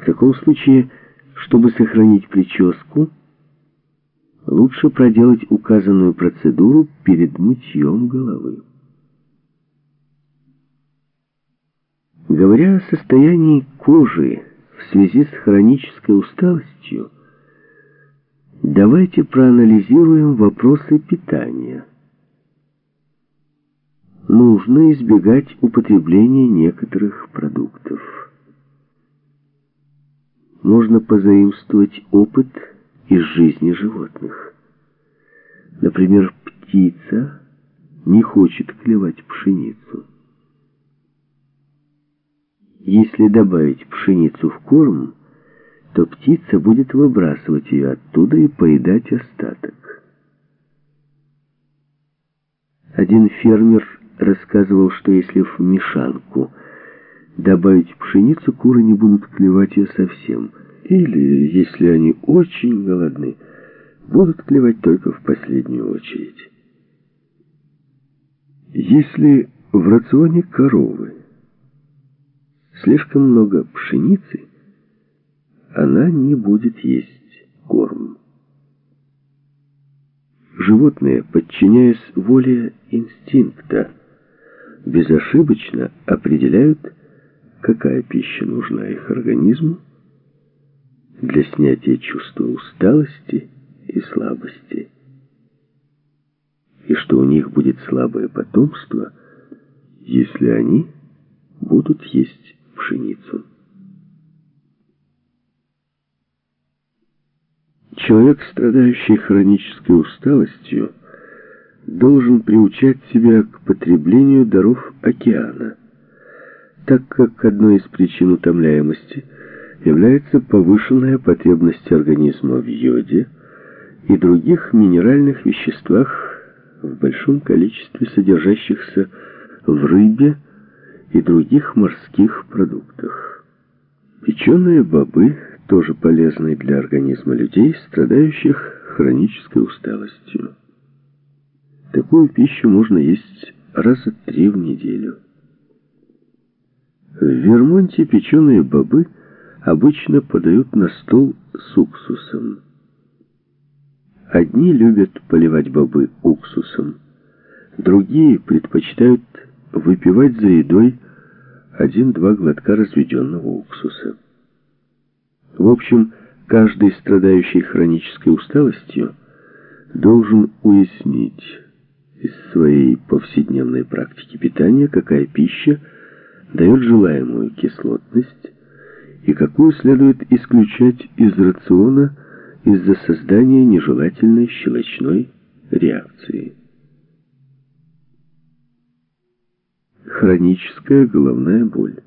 В таком случае, чтобы сохранить прическу, лучше проделать указанную процедуру перед мытьем головы. Говоря о состоянии кожи в связи с хронической усталостью, давайте проанализируем вопросы питания. Нужно избегать употребления некоторых продуктов. Можно позаимствовать опыт из жизни животных. Например, птица не хочет клевать пшеницу. Если добавить пшеницу в корм, то птица будет выбрасывать ее оттуда и поедать остаток. Один фермер рассказывал, что если в мешанку добавить пшеницу, куры не будут клевать ее совсем. Или, если они очень голодны, будут клевать только в последнюю очередь. Если в рационе коровы слишком много пшеницы, она не будет есть корм. Животные, подчиняясь воле инстинкта, безошибочно определяют, какая пища нужна их организму для снятия чувства усталости и слабости. И что у них будет слабое потомство, если они будут есть пшеницу. Человек, страдающий хронической усталостью, должен приучать себя к потреблению даров океана, так как одной из причин утомляемости является повышенная потребность организма в йоде и других минеральных веществах в большом количестве содержащихся в рыбе и других морских продуктах. Печеные бобы тоже полезны для организма людей, страдающих хронической усталостью. Такую пищу можно есть раза три в неделю. В Вермонте печеные бобы обычно подают на стол с уксусом. Одни любят поливать бобы уксусом, другие предпочитают выпивать за едой один-два глотка разведенного уксуса. В общем, каждый страдающий хронической усталостью должен уяснить из своей повседневной практики питания, какая пища дает желаемую кислотность и какую следует исключать из рациона из-за создания нежелательной щелочной реакции. Хроническая головная боль.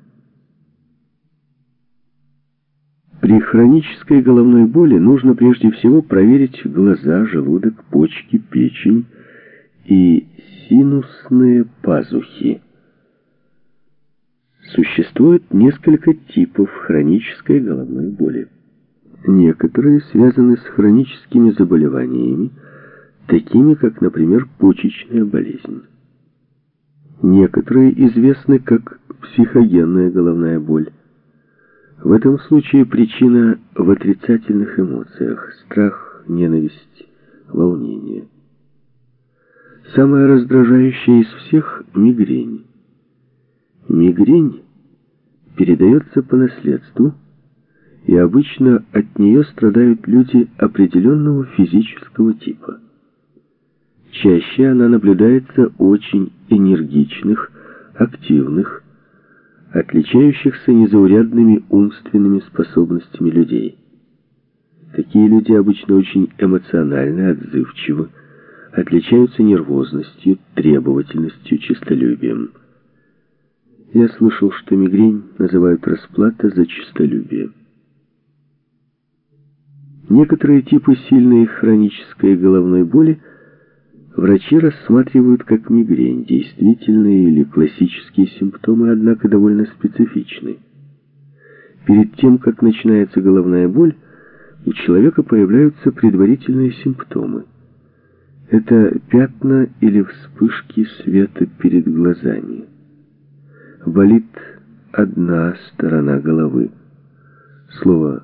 При хронической головной боли нужно прежде всего проверить глаза, желудок, почки, печень и синусные пазухи. Существует несколько типов хронической головной боли. Некоторые связаны с хроническими заболеваниями, такими как, например, почечная болезнь. Некоторые известны как психогенная головная боль. В этом случае причина в отрицательных эмоциях – страх, ненависть, волнение. Самая раздражающая из всех – мигрень. Мигрень передается по наследству, и обычно от нее страдают люди определенного физического типа. Чаще она наблюдается очень энергичных, активных, отличающихся незаурядными умственными способностями людей. Такие люди обычно очень эмоциональны, отзывчивы, отличаются нервозностью, требовательностью, честолюбием. Я слышал, что мигрень называют расплата за честолюбие. Некоторые типы сильной хронической головной боли врачи рассматривают как мигрень, действительные или классические симптомы, однако довольно специфичны. Перед тем, как начинается головная боль, у человека появляются предварительные симптомы. Это пятна или вспышки света перед глазами. Болит одна сторона головы. Слово